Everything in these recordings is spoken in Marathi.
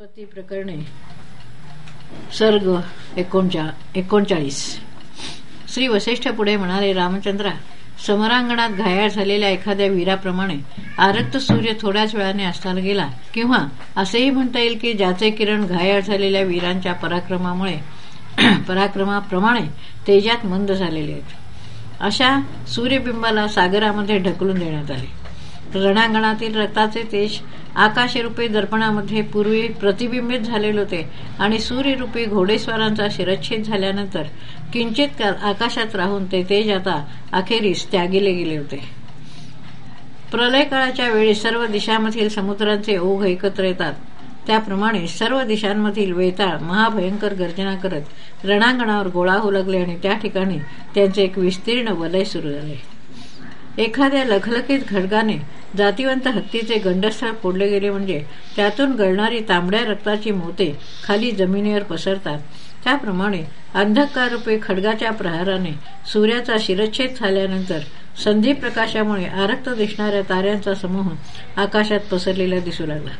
उत्पत्ती प्रकरणे सर्ग एकोणचा एकोणचाळीस. श्री वसिष्ठ पुढे म्हणाले रामचंद्रा समरांगणात घायाळ झालेल्या एखाद्या वीराप्रमाणे आरक्त सूर्य थोड्याच वेळाने असताना गेला. किंवा असेही म्हणता येईल की ज्याचे किरण घायाळ झालेल्या वीरांच्या पराक्रमामुळे पराक्रमाप्रमाणे तेजात मंद झालेले आहेत. अशा सूर्यबिंबाला सागरामध्ये ढकलून देण्यात आले. रणांगणातील रक्ताचे तेज आकाशरूपी दर्पणामध्ये पूर्वी प्रतिबिंबित झालेले होते आणि सूर्यरूपी घोडेस्वारांचा शिरच्छेद झाल्यानंतर किंचित आकाशात राहून ते तेज आता अखेरीस त्यागिले गेले होते. प्रलय काळाच्या वेळी सर्व दिशांमधील समुद्रांचे ओघ एकत्र येतात. त्याप्रमाणे सर्व दिशांमधील वेताळ महाभयंकर गर्जना करत रणांगणावर गोळा होऊ लागले आणि त्या ठिकाणी त्यांचे एक विस्तीर्ण वलय सुरू झाले. एखाद्या लखलखीत खडगाने जातीवंत हत्तीचे गंडस्थळ फोडले गेले म्हणजे त्यातून गळणारी तांबड्या रक्ताची मोते खाली जमिनीवर पसरतात. त्याप्रमाणे अंधकाररूपे खडगाच्या प्रहाराने सूर्याचा शिरच्छेद झाल्यानंतर संधी प्रकाशामुळे आरक्त दिसणाऱ्या ताऱ्यांचा समूह आकाशात पसरलेला दिसू लागला.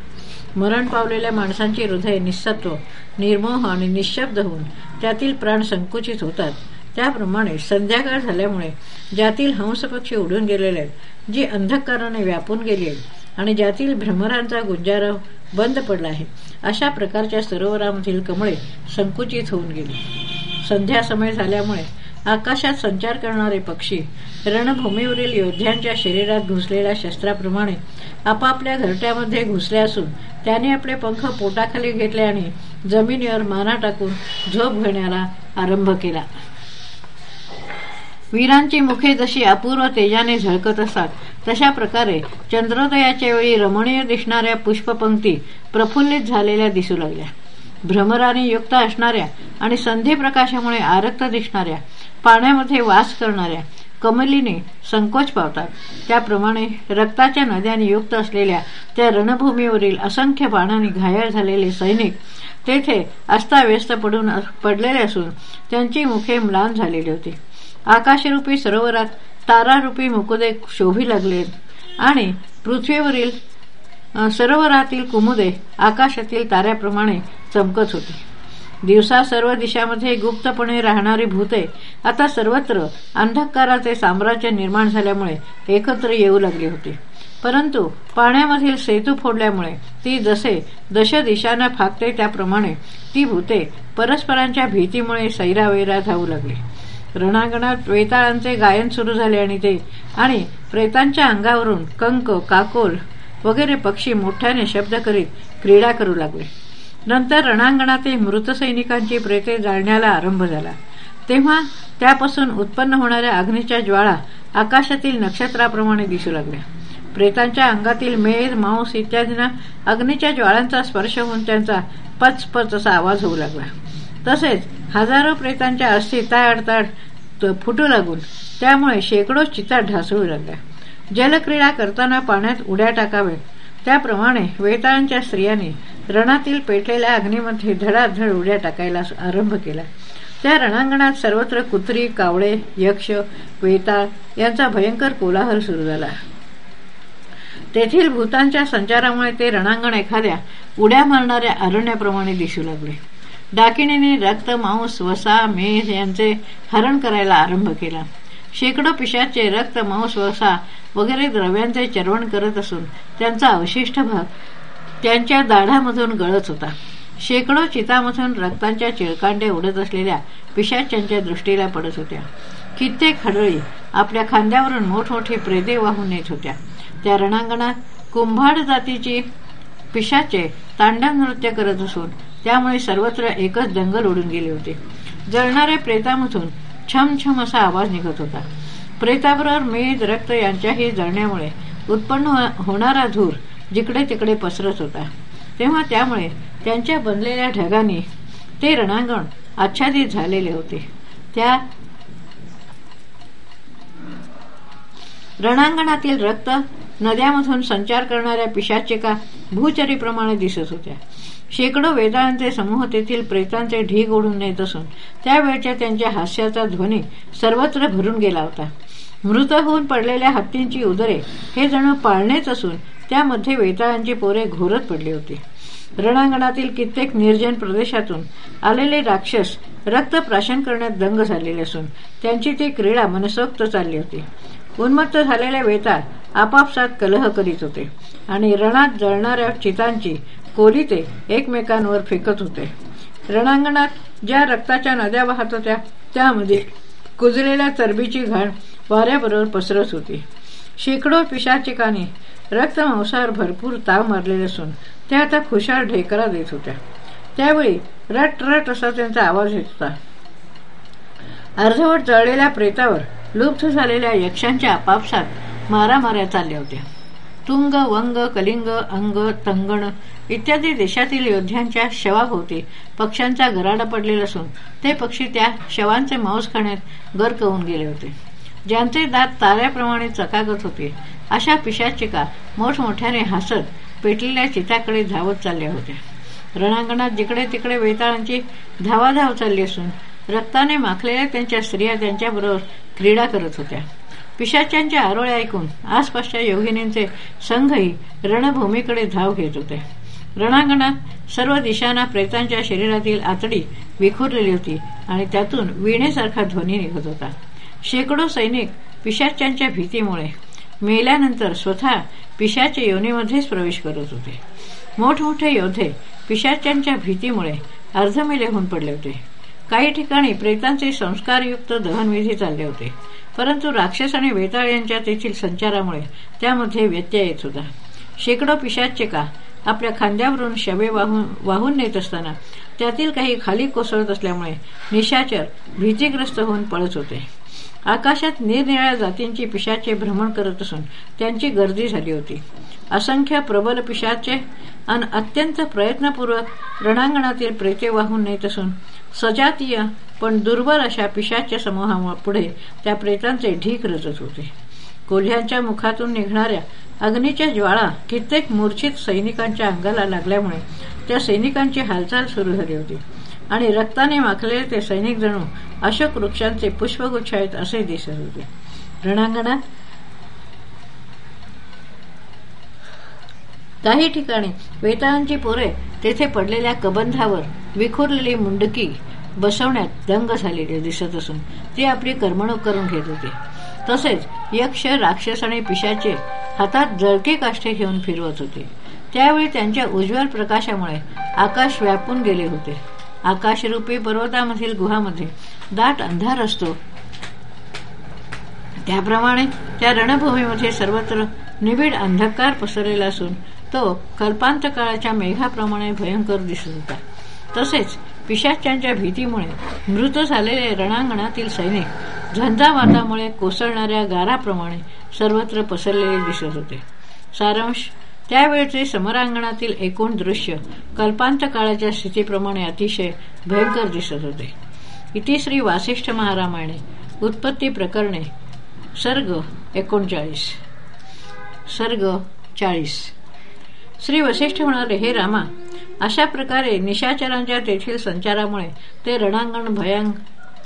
मरण पावलेल्या माणसांची हृदय निस्सत्व निर्मोह आणि निशब्द होऊन त्यातील प्राण संकुचित होतात. त्याप्रमाणे संध्याकाळ झाल्यामुळे ज्यातील हंसपक्षी उडून गेलेले आहेत जी अंधकाराने व्यापून गेली आहेत आणि ज्यातील भ्रमरांचा गुंजारा बंद पडला आहे अशा प्रकारच्या सरोवरामधील कमळे संकुचित होऊन गेली. संध्या समय झाल्यामुळे आकाशात संचार करणारे पक्षी रणभूमीवरील योद्ध्यांच्या शरीरात घुसलेल्या शस्त्राप्रमाणे आपापल्या घरट्यामध्ये घुसले असून त्याने आपले पंख पोटाखाली घेतले आणि जमिनीवर माना टाकून झोप घेण्याला आरंभ केला. वीरांची मुखे जशी अपूर्व तेजाने झळकत असतात तशा प्रकारे चंद्रोदयाच्या वेळी रमणीय दिसणाऱ्या पुष्पपंक्ती प्रफुल्लित झालेल्या दिसू लागल्या. भ्रमराने युक्त असणाऱ्या आणि संधी प्रकाशामुळे आरक्त दिसणाऱ्या पाण्यामध्ये वास करणाऱ्या कमलीने संकोच पावतात. त्याप्रमाणे रक्ताच्या नद्याने युक्त असलेल्या त्या रणभूमीवरील असंख्य बाणांनी घायाळ झालेले सैनिक तेथे अस्ताव्यस्त पडून पडलेले असून त्यांची मुखे म्लान झालेली होती. आकाशरूपी सरोवरात तारारूपी मुकुदे शोभी लागले आणि पृथ्वीवरील सरोवरातील कुमुदे आकाशातील ताऱ्याप्रमाणे चमकत होती. दिवसा सर्व दिशामध्ये गुप्तपणे राहणारी भूते आता सर्वत्र अंधकाराचे साम्राज्य निर्माण झाल्यामुळे एकत्र येऊ लागली होती. परंतु पाण्यामधील सेतू फोडल्यामुळे ती जसे दश दिशांना फाकते त्याप्रमाणे ती भूते परस्परांच्या भीतीमुळे सैरावैरा धावू लागली. रणांगणात वेताळांचे गायन सुरू झाले आणि ते आणि प्रेतांच्या अंगावरून कंक काकोल वगैरे पक्षी मोठ्याने शब्द करीत क्रीडा करू लागले. नंतर रणांगणातील मृत सैनिकांची प्रेते जाळण्याला आरंभ झाला. तेव्हा त्यापासून उत्पन्न होणाऱ्या अग्नीच्या ज्वाळा आकाशातील नक्षत्राप्रमाणे दिसू लागल्या. प्रेतांच्या अंगातील मेध मांस इत्यादींना अग्नीच्या ज्वाळांचा स्पर्श होऊन त्यांचा पचपच असा आवाज होऊ लागला. तसेच हजारो प्रेतांच्या अस्थी ताड फुटू लागून त्यामुळे शेकडो चिता ढासळू लागल्या. जलक्रीडा करताना पाण्यात उड्या टाकाव्यात. त्याप्रमाणे वेताळांच्या स्त्रियांनी रणातील पेटलेल्या अग्नीमध्ये धडाधड उड्या टाकायला आरंभ केला. त्या रणांगणात सर्वत्र कुत्री कावळे यक्ष वेताळ यांचा भयंकर कोलाहल सुरू झाला. तेथील भूतांच्या संचारामुळे ते रणांगण एखाद्या उड्या मारणाऱ्या अरण्याप्रमाणे दिसू लागले. डाकिणीने रक्त मांस वसा मेध यांचे हरण करायला आरंभ केला. शेकडो पिशाचे रक्त मांस वसा वगैरे द्रव्यांचे चरवण करत असून त्यांचा अवशिष्ट भाग त्यांच्या दाढामधून गळत होता. शेकडो चितामधून रक्तांच्या चिळकांडे उडत असलेल्या पिशाच्यांच्या दृष्टीला पडत होत्या. कित्येक खडळी आपल्या खांद्यावरून मोठमोठी प्रेदे वाहून येत होत्या. त्या रणांगणात कुंभाड जातीची पिशाचे तांडव नृत्य करत असून त्यामुळे सर्वत्र एकच जंगल उडून गेले होते. जळणाऱ्या प्रेतामधून छमछम असा आवाज निघत होता. प्रेताबरोबर मेद रक्त यांच्याही जळण्यामुळे उत्पन्न हो-, होणारा धूर जिकडे तिकडे पसरत होता. तेव्हा त्यामुळे त्यांच्या बनलेल्या ढगाने ते रणांगण आच्छादित झालेले होते. त्या रणांगणातील रक्त नद्यामधून संचार करणाऱ्या पिशाचिका भूचरीप्रमाणे दिसत होत्या. शेकडो वेदांचे समूह तेथील प्रेतांचे ढीग ओढून नेत असून त्यावेळच्या त्यांच्या हास्याचा ध्वनी सर्वत्र भरून गेला होता. मृत होऊन पडलेल्या हत्तींची उदरे हे जणू पाळणेच असून त्यामध्ये वेताळांची पोरे घोरत पडली होती. रणांगणातील कित्येक निर्जन प्रदेशातून आलेले राक्षस रक्त प्राशन करण्यात दंग झालेले असून त्यांची ती क्रीडा मनसोक्त चालली होती. उन्मत्त झालेले वेताळ आपापसात कलह करीत होते आणि रणात जळणाऱ्या चितांची कोली ते एकमेकांवर फेकत होते. रणांगणात ज्या रक्ताच्या नद्या वाहत होत्या त्यामध्ये कुजलेल्या चरबीची घाण वाऱ्याबरोबर पसरत होती. शेकडो पिशाचिकाने रक्तमांसावर भरपूर ताव मारलेले असून त्या आता खुशाल ढेकरा देत होत्या. त्यावेळी रट रट असा त्यांचा आवाज येत होता. अर्धवट जळलेल्या प्रेतावर लुप्त झालेल्या यक्षांच्या आपापसात मारामाऱ्या चालल्या होत्या. तुंग वंग कलिंग अंग तंगण इत्यादी देशातील योद्ध्यांच्या शवाभोवती पक्ष्यांचा गराडा पडलेला असून ते पक्षी त्या शवांचे मांस खाण्यात गर्क होऊन गेले होते. ज्यांचे दात ताऱ्याप्रमाणे चकागत होते अशा पिशाचिका मोठमोठ्याने हसत पेटलेल्या चिताकडे धावत चालल्या होत्या. रणांगणात जिकडे तिकडे वेताळांची धावाधाव चालली असून रक्ताने माखलेल्या त्यांच्या स्त्रिया त्यांच्याबरोबर क्रीडा करत होत्या. पिशाच्यांच्या आरोळे ऐकून आसपासच्या योगिनींचे संघही रणभूमीकडे धाव घेत होते. रणांगणात सर्व दिशांना प्रेतांच्या शरीरातील आतडी विखुरलेली होती आणि त्यातून विणेसारखा ध्वनी निघत होता. शेकडो सैनिक पिशाच्यांच्या भीतीमुळे मेल्यानंतर स्वतः पिशाच्या योनीमध्येच प्रवेश करत होते. मोठमोठे योद्धे पिशाच्यांच्या भीतीमुळे अर्धमेले होऊन पडले होते. काही ठिकाणी प्रेतांचे संस्कारयुक्त दहनविधी चालले होते. परंतु राक्षस आणि वेताळ यांच्या तेथील संचारामुळे त्यामध्ये व्यत्यय येत होता. शेकडो पिशाचे का आपल्या खांद्यावरून शवे वाहून वाहून नेत असताना त्यातील काही खाली कोसळत असल्यामुळे निशाचर भीतीग्रस्त होऊन पळत होते. आकाशात निरनिळ्या जातींची पिशाचे भ्रमण करत असून त्यांची गर्दी झाली होती. असंख्य प्रबल पिशाचे आणि अत्यंत प्रयत्नपूर्वक रणांगणातील प्रेते वाहून नेत असून सजातीय पण दुर्बल अशा पिशाच्या समूहापुढे त्या प्रेतांचे ढीक रचत होते. कोल्ह्यांच्या मुखातून निघणाऱ्या अग्नीच्या ज्वाळा कित्येक मूर्छित सैनिकांच्या अंगाला लागल्यामुळे त्या सैनिकांची हालचाल सुरू झाली होती. आणि रक्ताने माखलेले ते सैनिक जणू अशोक वृक्षांचे पुष्पगुच्छ आहेत असे दिसत होते. रणांगणात काही ठिकाणी वेताळांची पोरे तेथे पडलेल्या कबंधावर विखुरलेली मुंडकी बसवण्यात दंग झालेली दिसत असून ती आपली करमणूक करून घेत होती. तसेच यक्ष राक्षस आणि पिशाचे हातात जळके काष्टे घेऊन फिरवत होते. त्यावेळी त्यांच्या उज्ज्वल प्रकाशामुळे आकाश व्यापून गेले होते. आकाशरूपी पर्वतामधील गुहामध्ये दाट अंधार असतो. त्याप्रमाणे त्या रणभूमीमध्ये सर्वत्र निबिड अंधकार पसरलेला असून तो कल्पांत काळाच्या मेघाप्रमाणे भयंकर दिसत होता तसेच पिशाच्यांच्या भीतीमुळे मृत झालेले रणांगणातील सैनिक झंझावातामुळे कोसळणाऱ्या गाराप्रमाणे सर्वत्र पसरलेले दिसत होते. सारांश त्यावेळचे समरांगणातील एकूण दृश्य कल्पांत काळाच्या स्थितीप्रमाणे अतिशय भयंकर दिसत होते. इतिश्री वासिष्ठ महारामायणे उत्पत्ती प्रकरणे सर्ग एकोणचाळीस. सर्ग चाळीस. श्री वसिष्ठ म्हणाले हे रामा अशा प्रकारे निशाचरांच्या तेथील संचारामुळे ते रणांगण भयां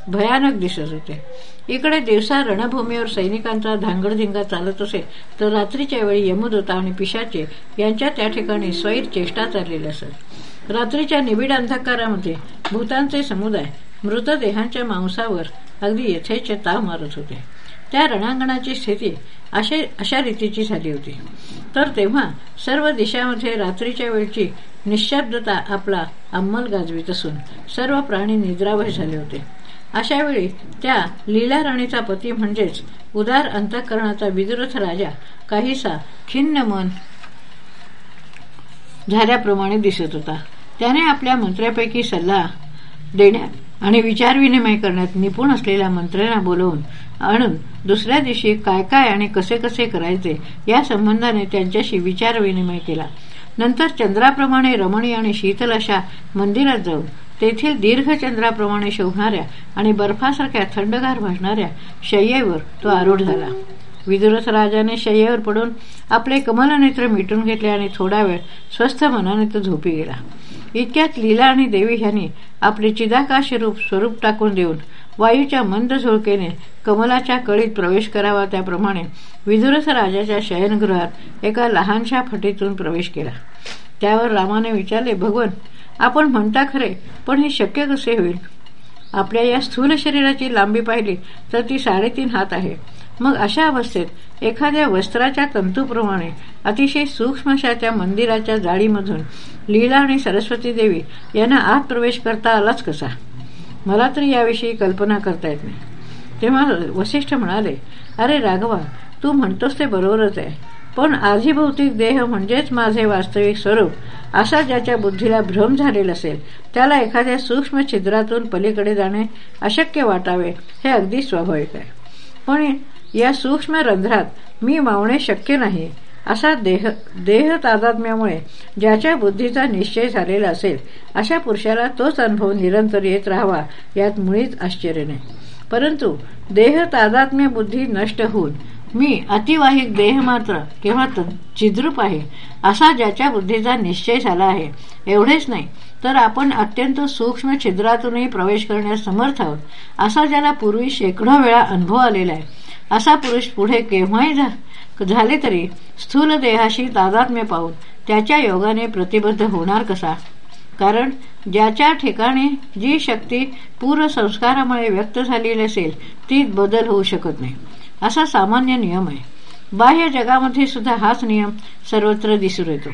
भयानक दिसत होते. इकडे दिवसा रणभूमीवर सैनिकांचा धांगडधिंगा चालत असे तर रात्रीच्या वेळी यमुदूता आणि पिशाचे यांच्या त्या ठिकाणी स्वैर चेष्टा चाललेली असत रात्रीच्या निबिड अंधकारामध्ये भूतांचे समुदाय मृतदेहांच्या मांसावर अगदी यथेच ताव मारत होते. त्या रणांगणाची स्थिती अशा रीतीची झाली होती. तर तेव्हा सर्व दिशामध्ये रात्रीच्या वेळची निशब्दता आपला अंमल गाजवीत असून सर्व प्राणी निद्रावय झाले होते. अशा वेळी त्या लीला राणीचा पती म्हणजेच उदार अंतःकरणाचा विद्रथ राजा काहीसा खिन्न मन झाल्याप्रमाणे दिसत होता. त्याने आपल्या मंत्र्यापैकी सल्ला देण्यात आणि विचारविनिमय करण्यात निपुण असलेल्या मंत्र्यांना बोलवून आणून दुसऱ्या दिवशी काय काय आणि कसे कसे करायचे या संबंधाने त्यांच्याशी विचारविनिमय केला. नंतर चंद्राप्रमाणे रमणी आणि शीतल अशा मंदिरात जाऊन तेथील दीर्घचंद्राप्रमाणे शोभणाऱ्या आणि बर्फासारख्या थंडगार भासणाऱ्या शय्येवर तो आरूढ झाला. विदुरथ राजाने शय्येवर पडून आपले कमलनेत्र मिटून घेतले आणि थोडा वेळ स्वस्थ मनाने तो झोपी गेला. इतक्यात लीला आणि देवी ह्यांनी आपले चिदाकाश रूप स्वरूप टाकून देऊन वायूच्या मंद झुळकेने कमलाच्या कळीत प्रवेश करावा त्याप्रमाणे विदुरस राजाच्या शयनगृहात एका लहानशा फटीतून प्रवेश केला. त्यावर रामाने विचारले भगवन आपण म्हणता खरे पण हे शक्य कसे होईल? आपल्या या स्थूल शरीराची लांबी पाहिली तर ती साडेतीन हात आहे. मग अशा अवस्थेत एखाद्या वस्त्राच्या तंतूप्रमाणे अतिशय सूक्ष्मशा त्या मंदिराच्या जाळीमधून लीला आणि सरस्वती देवी यांना आत प्रवेश करता आलाच कसा? मला तरी याविषयी कल्पना करता येत नाही. तेव्हा वसिष्ठ म्हणाले अरे राघवा तू म्हणतोस ते बरोबरच आहे. पण आधीभौतिक देह म्हणजेच माझे वास्तविक स्वरूप असा ज्याच्या बुद्धीला भ्रम झालेला असेल त्याला एखाद्या सूक्ष्म छिद्रातून पलीकडे जाणे अशक्य वाटावे हे अगदी स्वाभाविक आहे. पण या सूक्ष्म रंध्रात मी मावणे शक्य नाही. असा देह देह तादात्म्यामुळे ज्याच्या बुद्धीचा निश्चय झालेला असेल अशा पुरुषाला तोच अनुभव निरंतर येत राहावा यात मुळीच आश्चर्य नाही. परंतु देह तादात्म्य बुद्धी नष्ट होऊन मी अतिवाहिक देह मात्र किंवा चिद्रूप आहे असा ज्याच्या बुद्धीचा निश्चय झाला आहे एवढेच नाही तर आपण अत्यंत सूक्ष्म छिद्रातूनही प्रवेश करण्यास समर्थ आहोत असा ज्याला पूर्वी शेकडो वेळा अनुभव आलेला आहे. असा पुरुष पुढे केव्हाही झाले तरी स्थूल देहाशी तादात्म्य पाहून त्याच्या योगाने प्रतिबद्ध होणार कसा? कारण ज्याच्या ठिकाणी जी शक्ती पूर्वसंस्कारामुळे व्यक्त झालेली असेल ती बदल होऊ शकत नाही. असा सामान्य नियम आहे. बाह्य जगामध्ये सुद्धा हाच नियम सर्वत्र दिसून येतो.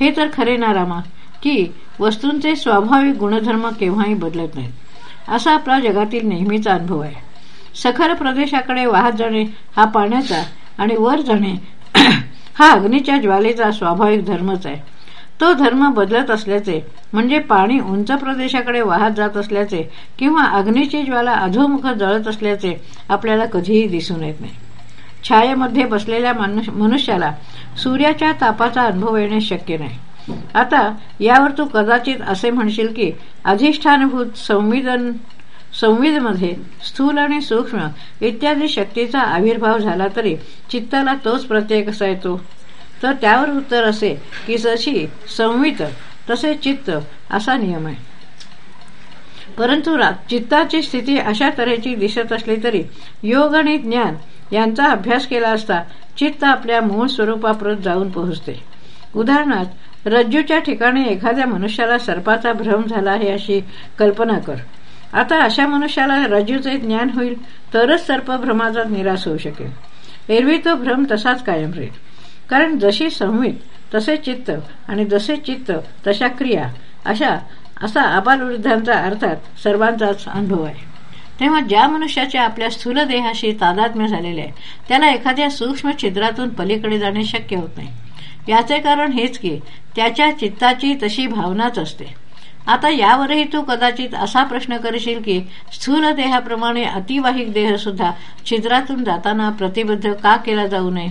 हे तर खरे ना रामा की वस्तूंचे स्वाभाविक गुणधर्म केव्हाही बदलत नाहीत. असा आपला जगातील नेहमीचा अनुभव आहे. सखर प्रदेशाकडे वाहत जाणे हा पाण्याचा आणि वर जाणे हा अग्नीच्या ज्वालेचा स्वाभाविक धर्मच आहे. तो धर्म बदलत असल्याचे म्हणजे पाणी उंच प्रदेशाकडे वाहत जात असल्याचे किंवा अग्नीची ज्वाला अधोमुख जळत असल्याचे आपल्याला कधीही दिसून येत नाही. छायेमध्ये बसलेल्या मनुष्याला सूर्याच्या तापाचा अनुभव येणे शक्य नाही. आता यावर तू कदाचित असे म्हणशील की अधिष्ठानभूत संवेदन संविधमध्ये स्थूल आणि सूक्ष्म इत्यादी शक्तीचा आविर्भाव झाला तरी चित्ताला तोच प्रत्यय कसा येतो? तर त्यावर उत्तर असे की जशी संवित तसे चित्त असा नियम आहे. परंतु चित्ताची स्थिती अशा तऱ्हेची दिसत असली तरी योग आणि ज्ञान यांचा अभ्यास केला असता चित्त आपल्या मूळ स्वरूपाप्रत जाऊन पोहोचते. उदाहरणार्थ रज्जूच्या ठिकाणी एखाद्या मनुष्याला सर्पाचा भ्रम झाला आहे अशी कल्पना कर. आता अशा मनुष्याला रज्जूचे ज्ञान होईल तरच सर्पभ्रमाचा निराश होऊ शकेल. एरवी तो भ्रम तसाच कायम राहील. कारण जशी संवित तसे चित्त आणि जसे चित्त तशा क्रिया अशा असा आबालवृद्धांचा अर्थात सर्वांचाच अनुभव आहे. तेव्हा ज्या मनुष्याचे आपल्या स्थूल देहाशी तादात्म्य झालेले आहे त्याला एखाद्या सूक्ष्म छिद्रातून पलीकडे जाणे शक्य होत नाही. याचे कारण हेच की त्याच्या चित्ताची तशी भावनाच असते. आता यावरही तू कदाचित असा प्रश्न करशील की स्थूल देहाप्रमाणे अतिवाहिक देह सुद्धा छिद्रातून जाताना प्रतिबद्ध का केला जाऊ नये?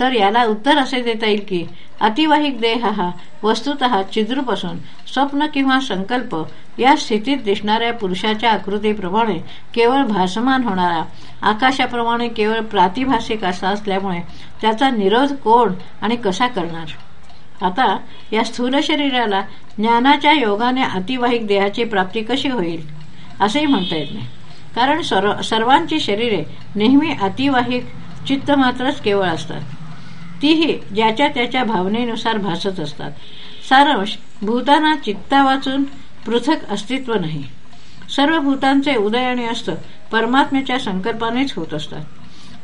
तर याला उत्तर असे देता येईल की अतिवाहिक देह हा वस्तुत छिद्रपासून स्वप्न किंवा संकल्प या स्थितीत दिसणाऱ्या पुरुषाच्या आकृतीप्रमाणे केवळ भासमान होणारा आकाशाप्रमाणे केवळ प्रातिभाषिक असा असल्यामुळे त्याचा निरोध कोण आणि कसा करणार? आता या स्थूल शरीराला ज्ञानाच्या योगाने अतिवाहिक देहाची प्राप्ती कशी होईल? असेही म्हणता येत नाही. कारण सर्वांची शरीरे नेहमी अतिवाहिक चित्त मात्रच केवळ असतात. तीही ज्याच्या त्याच्या भावनेनुसार भासत असतात. सारांश भूताना चित्ता वाचून पृथक अस्तित्व नाही. सर्व भूतांचे उदय आणि अस्त परमात्म्याच्या संकल्पानेच होत असतात.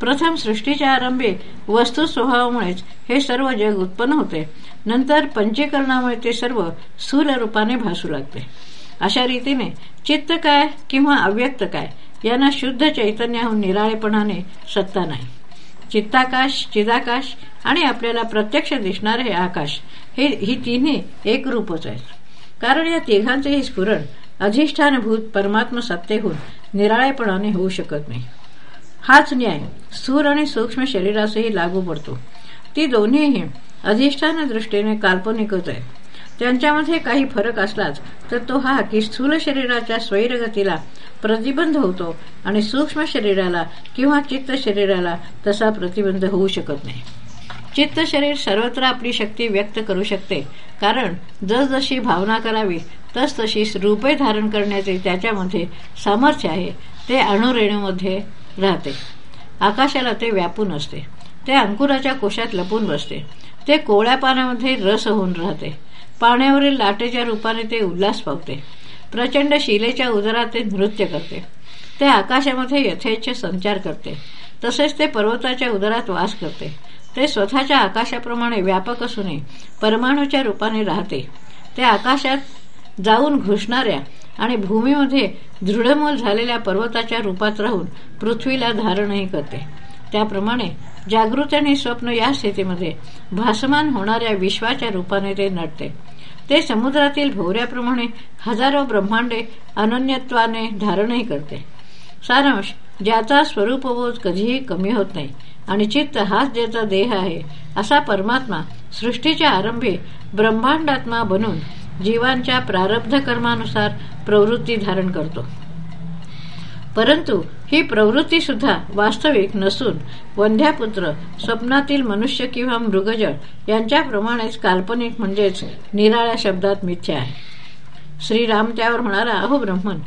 प्रथम सृष्टीच्या आरंभी वस्तू स्वभावामुळेच हे सर्व जग उत्पन्न होते. नंतर पंचीकरणामुळे ते सर्व स्थूल रूपाने भासू लागते. अशा रीतीने चित्त काय किंवा अव्यक्त काय यांना शुद्ध चैतन्याहून निराळेपणाने सत्ता नाही. चित्ताकाश चिदाकाश आणि आपल्याला प्रत्यक्ष दिसणारे हे आकाश हे ही तिन्ही एक रूपच आहेत. कारण या तिघांचेही स्फुरण अधिष्ठानभूत परमात्म सत्तेहून निराळेपणाने होऊ शकत नाही. हाच न्याय स्थूल आणि सूक्ष्म शरीरासही लागू पडतो. ती दोन्हीही अधिष्ठान दृष्टीने काल्पनिकच आहे. त्यांच्यामध्ये काही फरक असलाच तर तो हा की स्थूल शरीराच्या स्वैरगतीला प्रतिबंध होतो आणि सूक्ष्म शरीराला किंवा चित्त शरीराला तसा प्रतिबंध होऊ शकत नाही. चित्त शरीर सर्वत्र आपली शक्ती व्यक्त करू शकते. कारण जसजशी भावना करावी तस तशी रूपे धारण करण्याचे त्याच्यामध्ये सामर्थ्य आहे. ते अणुरेणूमध्ये राहते. आकाशाला ते व्यापून असते. ते अंकुराच्या कोशात लपून बसते. ते कोवळ्या पाण्यामध्ये रस होऊन राहते. पाण्यावरील लाटेच्या रूपाने ते उल्हास पावते. प्रचंड शिलेच्या उदरात ते नृत्य करते. ते आकाशामध्ये यथेच्छ संचार करते. तसेच ते पर्वताच्या उदरात वास करते. ते स्वतःच्या आकाशाप्रमाणे व्यापक असूनही परमाणूच्या रूपाने राहते. ते आकाशात जाऊन घुसणाऱ्या आणि भूमीमध्ये दृढमूल झालेल्या पर्वताच्या रूपात राहून पृथ्वीला धारणही करते. त्याप्रमाणे जागृत आणि स्वप्न या स्थितीमध्ये भासमान होणाऱ्या विश्वाच्या रूपाने ते नटते. ते समुद्रातील भोवऱ्याप्रमाणे हजारो ब्रह्मांडे अनन्यत्वाने धारणही करते. सारांश ज्याचा स्वरूपबोध कधीही कमी होत नाही आणि चित्त हाच ज्याचा देह आहे असा परमात्मा सृष्टीच्या आरंभी ब्रह्मांडात्मा बनून जीवांच्या प्रारब्ध कर्मानुसार प्रवृत्ती धारण करतो. परंतु ही प्रवृत्ती सुद्धा वास्तविक नसून वंध्यापुत्र स्वप्नातील मनुष्य किंवा मृगजळ यांच्याप्रमाणेच काल्पनिक म्हणजेच निराळ्या शब्दात मिथ्या आहे. श्रीराम त्यावर म्हणाला अहो ब्रह्मन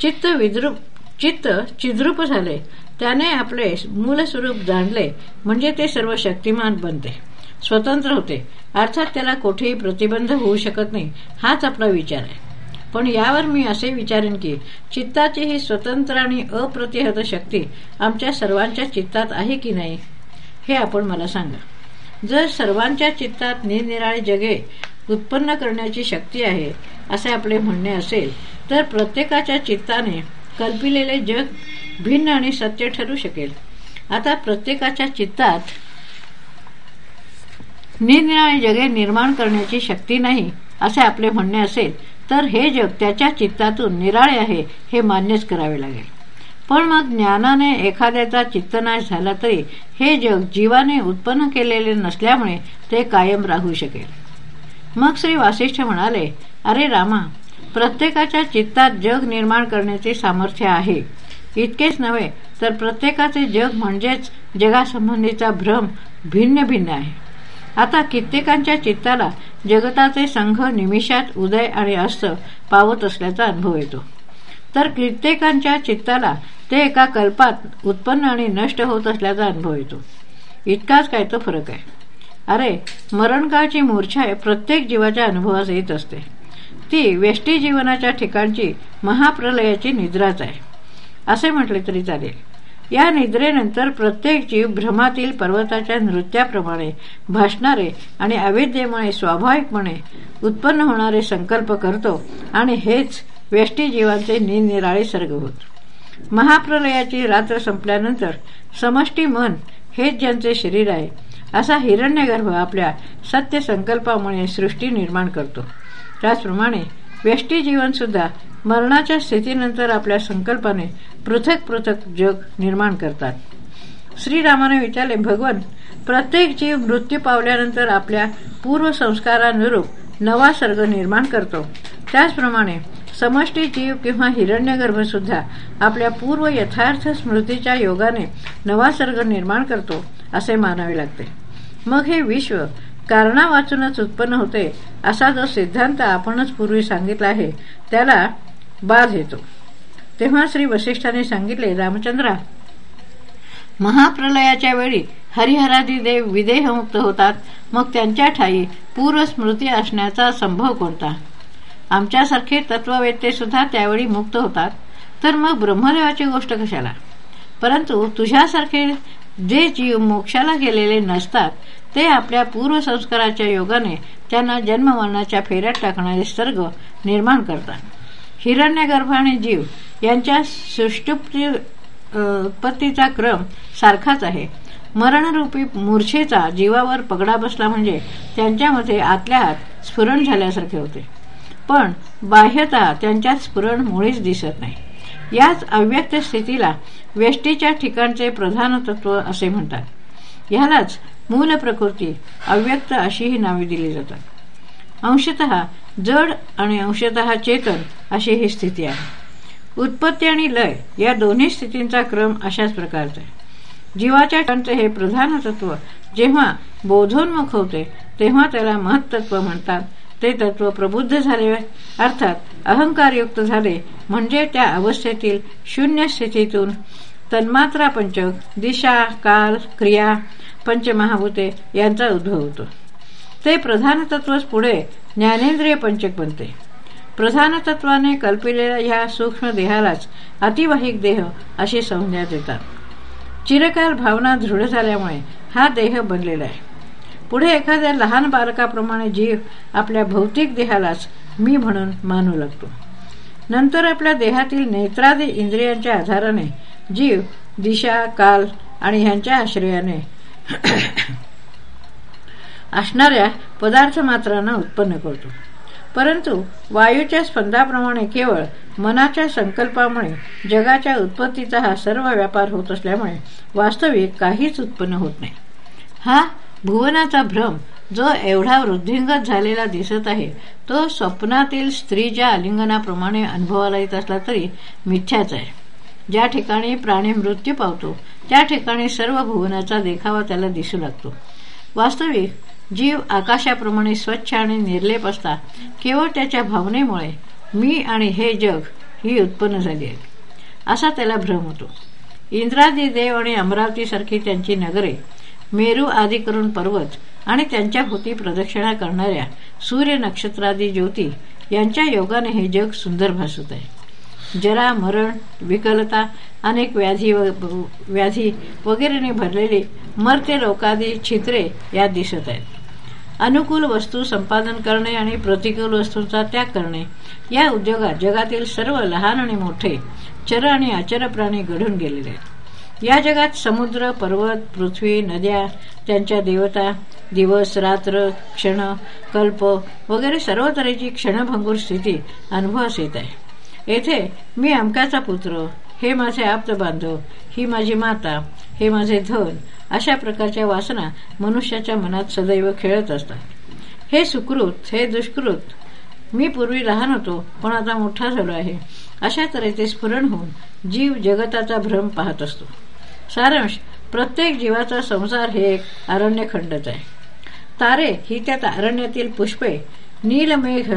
चित्त विद्रुप चित्त चिद्रूप झाले. त्याने आपले मूलस्वरूप जाणले म्हणजे ते सर्व शक्तिमान बनते. स्वतंत्र होते. अर्थात त्याला कोठेही प्रतिबंध होऊ शकत नाही. हाच आपला विचार आहे. पण यावर मी असे विचारेन की चित्ताची ही स्वतंत्र आणि अप्रतिहत शक्ती आमच्या सर्वांच्या चित्तात आहे की नाही हे आपण मला सांगा. जर सर्वांच्या चित्तात निरनिराळे जगे उत्पन्न करण्याची शक्ती आहे असे आपले म्हणणे असेल तर प्रत्येकाच्या चित्ताने कल्पिलेले जग भिन्न आणि सत्य ठरू शकेल. आता प्रत्येकाच्या चित्तात निरनिराळे जगे निर्माण करण्याची शक्ती नाही असे आपले म्हणणे असेल तर हे जग त्याच्या चित्तातून निराळे आहे हे मान्यच करावे लागेल. पण मग ज्ञानाने एखाद्याचा चित्तनाश झाला तरी हे जग जीवाने उत्पन्न केलेले नसल्यामुळे ते कायम राहू शकेल. मग श्री वासिष्ठ म्हणाले अरे रामा प्रत्येकाच्या चित्तात जग निर्माण करण्याचे सामर्थ्य आहे. इतकेच नव्हे तर प्रत्येकाचे जग म्हणजेच जगासंबंधीचा भ्रम भिन्न भिन्न आहे. आता कित्येकांच्या चित्ताला जगताचे संघ निमिषात उदय आणि अस्त पावत असल्याचा अनुभव येतो. तर कित्येकांच्या चित्ताला ते एका कल्पात उत्पन्न आणि नष्ट होत असल्याचा अनुभव येतो. इतकाच काय तो फरक आहे. अरे मरणकाळची मूर्छा प्रत्येक जीवाच्या अनुभवास येत असते. ती व्यष्टी जीवनाच्या ठिकाणची महाप्रलयाची निद्राच आहे. असे म्हटले तरी चालेल. या निद्रेनंतर प्रत्येक जीव भ्रमातील पर्वताच्या नृत्याप्रमाणे भासणारे आणि अविद्येमुळे स्वाभाविकपणे उत्पन्न होणारे संकल्प करतो आणि हेच व्यष्टीजीवांचे निरनिराळे सर्ग होत. महाप्रलयाची रात्र संपल्यानंतर समष्टी मन हेच ज्यांचे शरीर आहे असा हिरण्यगर्भ आपल्या सत्य संकल्पामुळे सृष्टी निर्माण करतो. त्याचप्रमाणे व्यष्टी जीवन सुद्धा मरणाच्या स्थितीनंतर आपल्या संकल्पाने पृथक पृथक जग निर्माण करतात. श्रीरामाने विचारले भगवान प्रत्येक जीव मृत्यू पावल्यानंतर आपल्या पूर्वसंस्कारानुरूप नवा सर्ग निर्माण करतो. त्याचप्रमाणे समष्टी जीव किंवा हिरण्यगर्भ सुद्धा आपल्या पूर्व यथार्थ स्मृतीच्या योगाने नवा सर्ग निर्माण करतो असे मानावे लागते. मग हे विश्व कारणा वाचूनच उत्पन्न होते असा जो सिद्धांत आपणच पूर्वी सांगितला आहे त्याला बाध येतो. तेव्हा श्री वशिष्ठाने सांगितले रामचंद्रा महाप्रलयाच्या वेळी हरिहरादी देव विदेहमुक्त होतात मग त्यांच्या ठाई पूर्वस्मृती असण्याचा संभव कोणता? आमच्यासारखे तत्ववेत्ते सुद्धा त्यावेळी मुक्त होतात तर मग ब्रह्मदेवाची गोष्ट कशाला? परंतु तुझ्यासारखे जे जीव मोक्षाला गेलेले नसतात ते आपल्या पूर्वसंस्काराच्या योगाने त्यांना जन्ममरणाच्या फेऱ्यात टाकणारे सर्ग निर्माण करतात. हिरण्यगर्भ आणि जीव यांच्या उत्पत्तीचा क्रम सारखाच आहे. मरणरूपी मूर्छेचा जीवावर पगडा बसला म्हणजे त्यांच्यामध्ये आतल्या आत स्फुरण झाल्यासारखे होते. पण बाह्यता त्यांच्यात स्फुरण मुळीच दिसत नाही. याच अव्यक्त स्थितीला वेष्टीच्या ठिकाणचे प्रधान तत्व असे म्हणतात. ह्यालाच मूल प्रकृती अव्यक्त अशीही नावे दिली जातात. अंशत जड आणि अंशतः चेतन अशी ही स्थिती आहे. उत्पत्ती आणि लय या दोन्ही स्थितींचा क्रम अशाच प्रकारचा आहे. जीवाच्या हे प्रधान तत्व जेव्हा बोधोन्मुख होते तेव्हा त्याला महत्त्व म्हणतात. ते तत्व प्रबुद्ध झाले. अर्थात अहंकारयुक्त झाले. म्हणजे त्या अवस्थेतील शून्य स्थितीतून तन्मात्रा पंचक दिशा काल क्रिया पंचमहाभूते यांचा उद्भव होतो. ते प्रधान तत्वच पुढे ज्ञानेंद्रिय पंचक बनते. प्रधान तत्वाने कल्पिलेल्या ह्या सूक्ष्म देहालाच अतिवाहिक देह अशी संज्ञा देतात. चिरकाल भावना दृढ झाल्यामुळे हा देह बनलेला आहे. पुढे एखाद्या लहान बालकाप्रमाणे जीव आपल्या भौतिक देहालाच मी म्हणून मानू लागतो. नंतर आपल्या देहातील नेत्रादी इंद्रियांच्या आधाराने जीव दिशा काल आणि ह्यांच्या आश्रयाने असणाऱ्या पदार्थ मात्रांना उत्पन्न करतो. परंतु वायूच्या स्पंदाप्रमाणे केवळ मनाच्या संकल्पामुळे जगाच्या उत्पत्तीचा हा सर्व व्यापार होत असल्यामुळे वास्तविक काहीच उत्पन्न होत नाही. हा भुवनाचा भ्रम जो एवढा वृद्धिंगत झालेला दिसत आहे तो स्वप्नातील स्त्रीच्या आलिंगनाप्रमाणे अनुभवाला येत असला तरी मिथ्याच आहे. ज्या ठिकाणी प्राणी मृत्यू पावतो त्या ठिकाणी सर्व भुवनाचा देखावा त्याला दिसू लागतो. वास्तविक जीव आकाशाप्रमाणे स्वच्छ आणि निर्लेप असता केवळ त्याच्या भावनेमुळे मी आणि हे जग ही उत्पन्न झाली आहे. असा त्याला भ्रम होतो. इंद्रादी देव आणि अमरावतीसारखी त्यांची नगरे मेरू आदी करून पर्वत आणि त्यांच्या भोवती प्रदक्षिणा करणाऱ्या सूर्य नक्षत्रादी ज्योती यांच्या योगाने हे जग सुंदर भासत आहे. जरा मरण विकलता अनेक व्याधी व्याधी वगैरेने भरलेली मर्ते लोकादी छित्रे यात दिसत आहेत. अनुकूल वस्तू संपादन करणे आणि प्रतिकूल वस्तूंचा त्याग करणे या उद्योगात जगातील सर्व लहान आणि मोठे चर आणि अचर प्राणी घडून गेलेले आहेत. या जगात समुद्र पर्वत पृथ्वी नद्या त्यांच्या देवता दिवस रात्र क्षण कल्प वगैरे सर्व तऱ्हेची क्षणभंगूर स्थिती अनुभवास येत आहे येथे मी अमकाचा पुत्र हे माझे आप्त बांधव ही माझी माता हे माझे धन अशा प्रकारच्या वासना मनुष्याच्या मनात सदैव खेळत असतात. हे सुकृत हे दुष्कृत मी पूर्वी लहान होतो पण आता मोठा झालो आहे. अशा तऱ्हेचे स्फुरण होऊन जीव जगताचा भ्रम पाहत असतो. सारांश प्रत्येक जीवाचा संसार हे एक अरण्यखंडच आहे. तारे ही त्या अरण्यातील पुष्पे नीलमेघ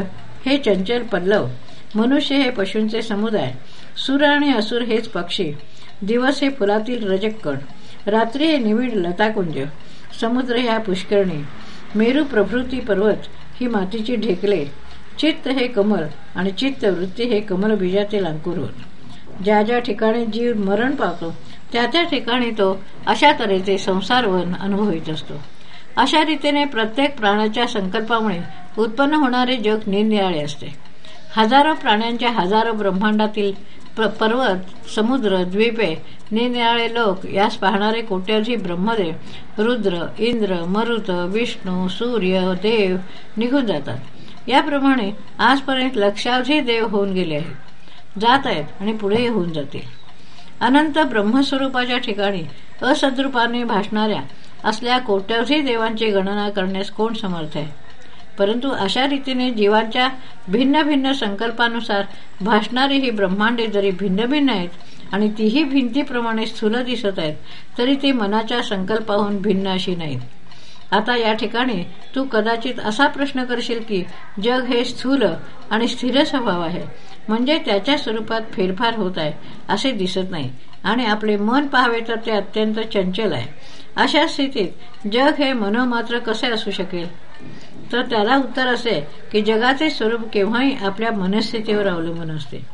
हे चंचल पल्लव मनुष्य हे पशूंचे समुदाय. सुर आणि असुर हेच पक्षी. दिवस हे फुलातील रजकण रात्री हे निविड लताकुंज. समुद्र ह्या पुष्करणी. मेरू प्रभृती पर्वत ही मातीची ढेकले. चित्त हे कमल आणि चित्त वृत्ती हे कमल बीजातील अंकुर होत. ज्या ज्या ठिकाणी जीव मरण पावतो त्या त्या ठिकाणी तो अशा तऱ्हेचे संसारवन अनुभवित असतो. अशा रीतीने प्रत्येक प्राण्याच्या संकल्पामुळे उत्पन्न होणारे जग निरनिराळे असते. हजारो प्राण्यांच्या हजारो ब्रह्मांडातील पर्वत समुद्र द्वीपे निनिराळे लोक यास पाहणारे कोट्याधी ब्रह्मदेव रुद्र इंद्र मरुत विष्णू सूर्य देव निघून जातात. याप्रमाणे आजपर्यंत लक्षावधी देव होऊन गेले आहेत. जात आहेत आणि पुढेही होऊन जातील. अनंत ब्रह्मस्वरूपाच्या ठिकाणी असद्रूपाने भासणाऱ्या असल्या कोट्यवधी देवांची गणना करण्यास कोण समर्थ आहे? परंतु अशा रीतीने जीवांच्या भिन्न भिन्न संकल्पानुसार भासणारी ही ब्रह्मांडे जरी भिन्न भिन्न आहेत आणि तीही भिंतीप्रमाणे स्थूल दिसत आहेत तरी ती मनाच्या संकल्पाहून भिन्न अशी नाहीत. आता या ठिकाणी तू कदाचित असा प्रश्न करशील की जग हे स्थूल आणि स्थिर स्वभाव आहे म्हणजे त्याच्या स्वरूपात फेरफार होत आहे असे दिसत नाही आणि आपले मन पाहावे तर ते अत्यंत चंचल आहे. अशा स्थितीत जग हे मनोमात्र कसे असू शकेल? तर त्याला उत्तर असे की जगाचे स्वरूप केव्हाही आपल्या मनस्थितीवर अवलंबून असते.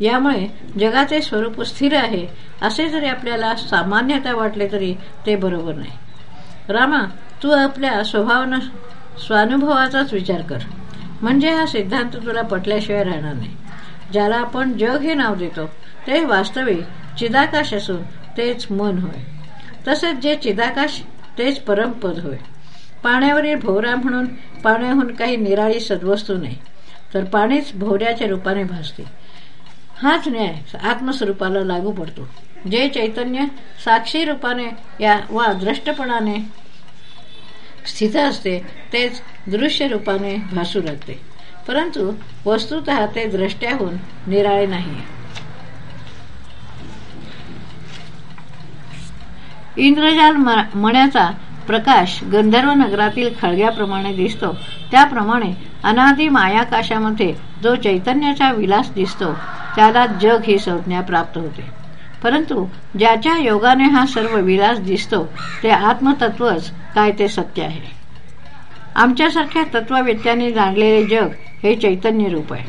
यामुळे जगाचे स्वरूप स्थिर आहे असे जरी आपल्याला सामान्यता वाटले तरी ते बरोबर नाही. रामा तू आपल्या स्वभावानं स्वानुभवाचाच विचार कर. म्हणजे हा सिद्धांत तुला पटल्याशिवाय राहणार नाही. ज्याला आपण जग हे नाव देतो ते वास्तविक चिदाकाश असून तेच मन होय. तसेच जे चिदाकाश तेच परमपद होय. पाण्यावरील भोवरा म्हणून पाण्याहून काही निराळी सद्वस्तू नाही तर पाणीच भोवऱ्याच्या रूपाने भासते. हाच न्याय आत्मस्वरूपाला लागू पडतो. जे चैतन्य साक्षी रूपाने या वा दृष्टपणाने स्थित असते तेच दृश्य रूपाने भासू लागते. परंतु वस्तुत ते द्रष्ट्याहून निराळे नाही इंद्रजाल मण्याचा प्रकाश गंधर्व नगरातील खळग्याप्रमाणे दिसतो. त्याप्रमाणे अनादी मायाकाशामध्ये जो चैतन्याचा विलास दिसतो त्याला जग ही संज्ञा प्राप्त होते. परंतु ज्याच्या योगाने हा सर्व विलास दिसतो ते आत्मतत्वच काय ते सत्य आहे. आमच्यासारख्या तत्ववेत्याने जाणलेले जग हे चैतन्य रूप आहे.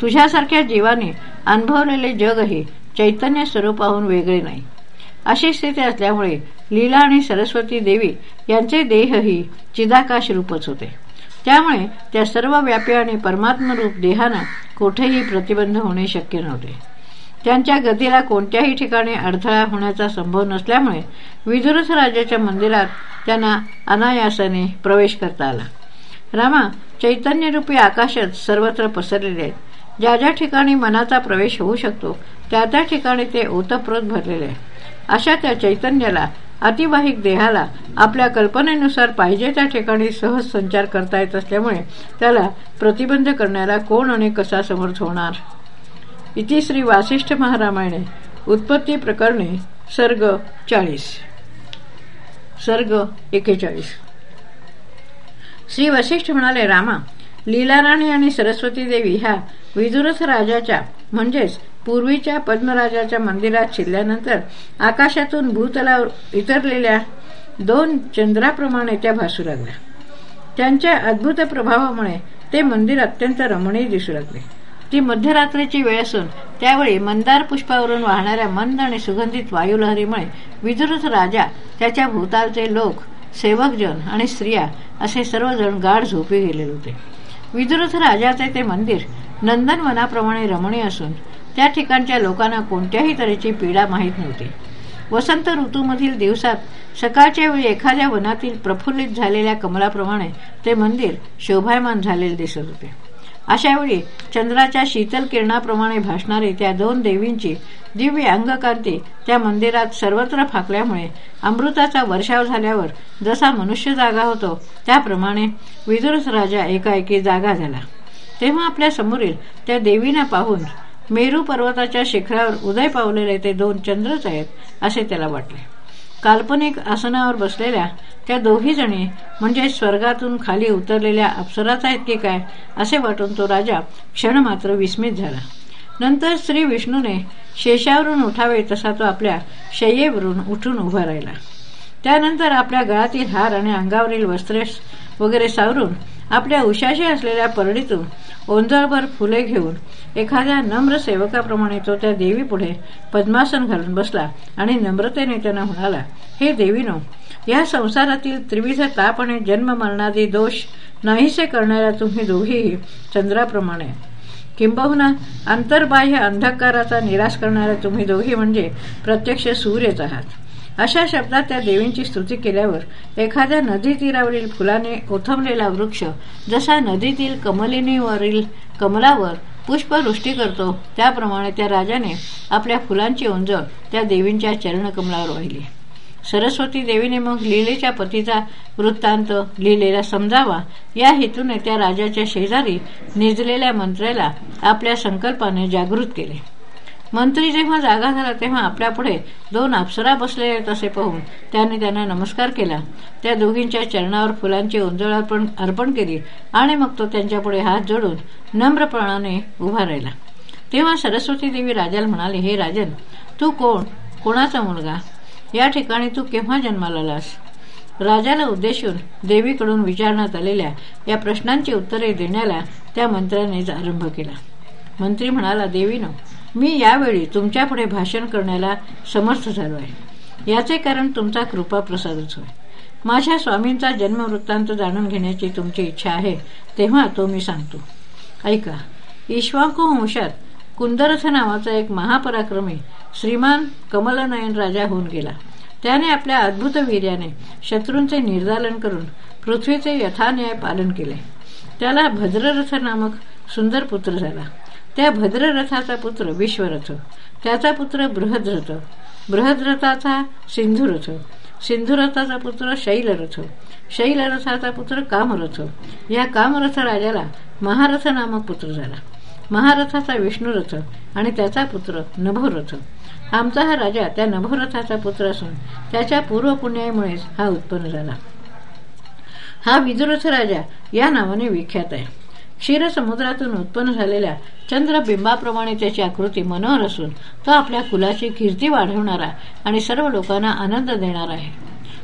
तुझ्यासारख्या जीवाने अनुभवलेले जगही चैतन्य स्वरूपाहून वेगळे नाही. अशी स्थिती असल्यामुळे लीला आणि सरस्वती देवी यांचे देहही चिदाकाश रूपच होते. त्यामुळे त्या सर्व व्यापी आणि परमात्मरूप देहानं कुठेही प्रतिबंध होणे शक्य नव्हते. त्यांच्या गतीला कोणत्याही ठिकाणी अडथळा होण्याचा संभव नसल्यामुळे विदुरथ राजाच्या मंदिरात त्यांना अनायासाने प्रवेश करता आला. रामा चैतन्यरूपी आकाशात सर्वत्र पसरलेले आहेत. ज्या ज्या ठिकाणी मनाचा प्रवेश होऊ शकतो त्या त्या ठिकाणी ते ओतप्रोत भरलेले आहे अशा त्या चैतन्याला अतिवाहिक देहाला आपल्या कल्पनेनुसार पाहिजे त्या ठिकाणी सहज संचार करता येत असल्यामुळे त्याला प्रतिबंध करण्याला कोण आणि कसा समर्थ होणार? इति श्री वासिष्ठ महारामायणे उत्पत्ती प्रकरणे सर्ग चाळीस. सर्ग एकेचाळीस. श्री वशिष्ठ म्हणाले रामा लीलाराणी आणि सरस्वती देवी ह्या विदुरथ राजाच्या म्हणजेच पूर्वीच्या पद्मराजाच्या मंदिरात शिरल्यानंतर आकाशातून भूतलावर इतरलेल्या दोन चंद्राप्रमाणे त्या भासू लागल्या. त्यांच्या अद्भुत प्रभावामुळे ते मंदिर अत्यंत रमणीय दिसू लागले. ती मध्यरात्रीची वेळ असून त्यावेळी मंदार पुष्पावरून वाहणाऱ्या मंद आणि सुगंधित वायुलहरीमुळे विद्रुत राजा त्याच्या भूतालचे लोक सेवकजन आणि स्त्रिया असे सर्वजण गाढ झोपी गेलेले होते. विद्रुत राजाचे ते मंदिर नंदनवनाप्रमाणे रमणीय असून त्या ठिकाणच्या लोकांना कोणत्याही तऱ्हेची पीडा माहीत नव्हती. वसंत ऋतूमधील दिवसात सकाळच्या वेळी एखाद्या वनातील प्रफुल्लित झालेल्या कमलाप्रमाणे ते मंदिर शोभायमान झालेले दिसत होते. अशावेळी चंद्राच्या शीतल किरणाप्रमाणे भासणारी त्या दोन देवींची दिव्य अंगकांती त्या मंदिरात सर्वत्र फाकल्यामुळे अमृताचा वर्षाव झाल्यावर जसा मनुष्य जागा होतो त्याप्रमाणे विदुरस राजा एकाएकी जागा झाला. तेव्हा आपल्या समोरील त्या देवीना पाहून मेरू पर्वताच्या शिखरावर उदय पावलेले ते दोन चंद्रच आहेत असे त्याला वाटले. काल्पनिक आसनावर बसलेल्या त्या दोघी जणी म्हणजे स्वर्गातून खाली उतरलेल्या अप्सराच आहेत की काय असे वाटून तो राजा क्षण मात्र विस्मित झाला. नंतर श्री विष्णूने शेषावरून उठावे तसा तो आपल्या शय्येवरून उठून उभा राहिला. त्यानंतर आपल्या गळातील हार आणि अंगावरील वस्त्रे वगैरे सावरून आपल्या उशाशी असलेल्या परडीतून ओंजळभर फुले घेऊन एखाद्या नम्र सेवकाप्रमाणे तो त्या देवी पुढे पद्मासन घालून बसला आणि नम्रतेने त्यांना म्हणाला हे देवीनो या संसारातील त्रिविध ताप आणि जन्म मरणादी दोष नाहीसे करणाऱ्या तुम्ही दोघीही चंद्राप्रमाणे. किंबहुना अंतर्बाह्य अंधकाराचा निराश करणाऱ्या तुम्ही दोघी म्हणजे प्रत्यक्ष सूर्यच आहात. अशा शब्दात त्या देवींची स्तुती केल्यावर एखाद्या नदी तीरावरील फुलाने ओथमलेला वृक्ष जसा नदीतील कमलिनीवरील कमलावर पुष्पवृष्टी करतो त्याप्रमाणे त्या राजाने आपल्या फुलांची ओंजळ त्या देवींच्या चरणकमलावर वाहिली. सरस्वती देवीने मग लीलेच्या पतीचा वृत्तांत लिहिलेला समजावा या हेतूने त्या राजाच्या शेजारी निजलेल्या मंत्र्याला आपल्या संकल्पाने जागृत केले. मंत्री जेव्हा जागा झाला तेव्हा आपल्यापुढे दोन अप्सरा बसलेले तसे पाहून त्याने त्यांना नमस्कार केला. त्या दोघींच्या चरणावर फुलांची ओंजळ अर्पण अर्पण केली आणि मग तो त्यांच्यापुढे हात जोडून नम्रपणाने उभा राहिला. तेव्हा सरस्वती देवी राजाला म्हणाले हे राजन तू कोण? कोणाचा मुलगा? या ठिकाणी तू केव्हा जन्माला आलास? राजाला उद्देशून देवीकडून विचारण्यात आलेल्या या प्रश्नांची उत्तरे देण्याला त्या मंत्र्याने आरंभ केला. मंत्री म्हणाला देवीनं मी यावेळी तुमच्यापुढे भाषण करण्याला समर्थ झालो आहे. याचे कारण तुमचा कृपा प्रसादच होय. माझ्या स्वामींचा जन्मवृत्तांत जाणून घेण्याची तुमची इच्छा आहे तेव्हा तो मी सांगतो. ऐका ईश्वांकू वंशात कुंदरथ नावाचा एक महापराक्रमी श्रीमान कमलनयन राजा होऊन गेला. त्याने आपल्या अद्भुत वीर्याने शत्रूंचे निर्दालन करून पृथ्वीचे यथान्याय पालन केले. त्याला भद्ररथ नामक सुंदर पुत्र झाला. त्या भद्ररथाचा पुत्र विश्वरथ. त्याचा पुत्र बृहद्रथ. बृहद्रथाचा सिंधुरथ. सिंधुरथाचा पुत्र शैलरथ. शैलरथाचा पुत्र कामरथ. या कामरथ राजाला महारथ नामक पुत्र झाला. महारथाचा विष्णुरथ आणि त्याचा पुत्र नभोरथ. आमचा हा राजा त्या नभोरथाचा पुत्र असून त्याच्या पूर्वपुण्यामुळेच हा उत्पन्न झाला. हा विदुरथ राजा या नावाने विख्यात आहे. क्षीरसमुद्रातून उत्पन्न झालेल्या चंद्रबिंबाप्रमाणे त्याची आकृती मनोहर असून तो आपल्या कुलाची कीर्ती वाढवणारा आणि सर्व लोकांना आनंद देणारा आहे.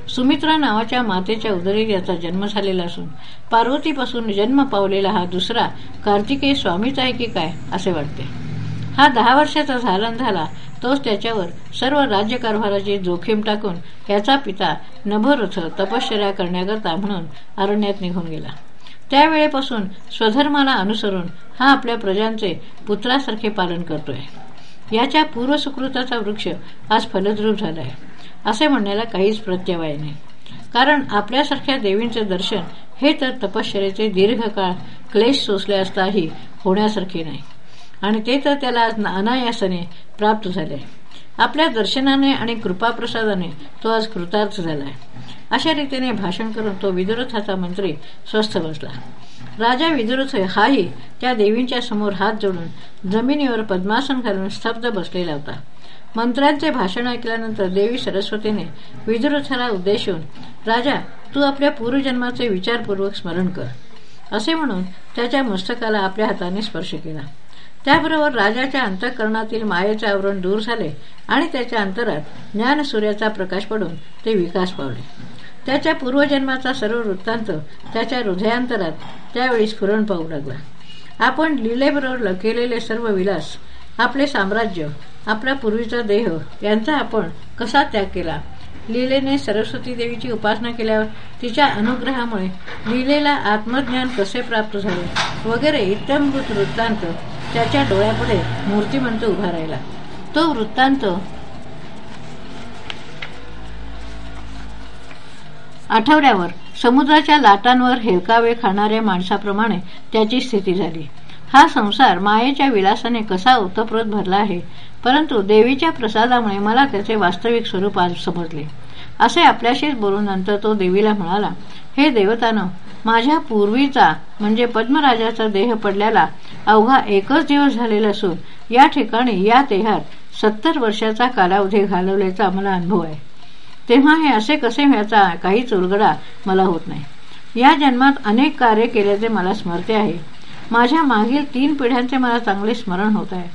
सुमित्रा नावाच्या मातेच्या उदरीत याचा जन्म झालेला असून पार्वतीपासून जन्म पावलेला हा दुसरा कार्तिकेय स्वामीच आहे की काय असे वाटते? हा दहा वर्षाचा झालन झाला तोच त्याच्यावर सर्व राज्यकारभाराची जोखीम टाकून याचा पिता नभरुथ तपश्चर्या करण्याकरता म्हणून अरण्यात निघून गेला. त्यावेळेपासून स्वधर्माला अनुसरून हा आपल्या प्रजांचे पुत्रासारखे पालन करतोय. याच्या पूर्वसुकृताचा वृक्ष आज फलद्रूप झालाय. असे म्हणण्याला काहीच प्रत्यवाय नाही. कारण आपल्यासारख्या देवींचे दर्शन हे तर तपश्चरेचे दीर्घकाळ क्लेश सोसले असताही होण्यासारखे नाही. आणि ते तर त्याला आज अनायासाने प्राप्त झाले. आपल्या दर्शनाने आणि कृपाप्रसादाने तो आज कृतार्थ झालाय. अशा रीतीने भाषण करून तो विदुरथाचा मंत्री स्वस्थ बसला. राजा विदुरथ हाही त्या देवींच्या समोर हात जोडून जमिनीवर पद्मासन घालून स्तब्ध बसलेला होता. मंत्र्यांचे भाषण ऐकल्यानंतर देवी सरस्वतीने विदुरथाला उद्देशून राजा तू आपल्या पूर्वजन्माचे विचारपूर्वक स्मरण कर. असे म्हणून त्याच्या मस्तकाला आपल्या हाताने स्पर्श केला. त्याबरोबर राजाच्या अंतःकरणातील मायेचे आवरण दूर झाले आणि त्याच्या अंतरात ज्ञान सूर्याचा प्रकाश पडून ते विकास पावले. त्याच्या पूर्वजन्माचा सर्व वृत्तांत त्याच्या हृदयांतरात त्यावेळी स्फुरण पाहू लागला. आपण लिलेबरोबर केलेले सर्व विलास आपले साम्राज्य आपला पूर्वीचा देह यांचा आपण कसा त्याग केला? लीलेने सरस्वती देवीची उपासना केल्यावर तिच्या अनुग्रहामुळे लीलेला आत्मज्ञान कसे प्राप्त झाले? वगैरे इतमभूत वृत्तांत त्याच्या डोळ्यापुढे मूर्तिमंत उभा राहिला. तो वृत्तांत आठवड्यावर समुद्राच्या लाटांवर हेलकावे खाणाऱ्या माणसाप्रमाणे त्याची स्थिती झाली. हा संसार मायेच्या विलासाने कसा ओतप्रत भरला आहे परंतु देवीच्या प्रसादामुळे मला त्याचे वास्तविक स्वरूप आज समजले. असे आपल्याशीच बोलून नंतर तो देवीला म्हणाला हे देवतानं माझ्या पूर्वीचा म्हणजे पद्मराजाचा देह पडल्याला अवघा एकच दिवस झालेला असून या ठिकाणी या देहात सत्तर वर्षाचा कालावधी घालवल्याचा मला अनुभव आहे. तेव्हा हे असे कसे व्हायचा काहीच उलगडा मला होत नाही. या जन्मात अनेक कार्य केल्याचे मला स्मरते आहे. माझ्या मागील तीन पिढ्यांचे मला चांगले स्मरण होत आहे.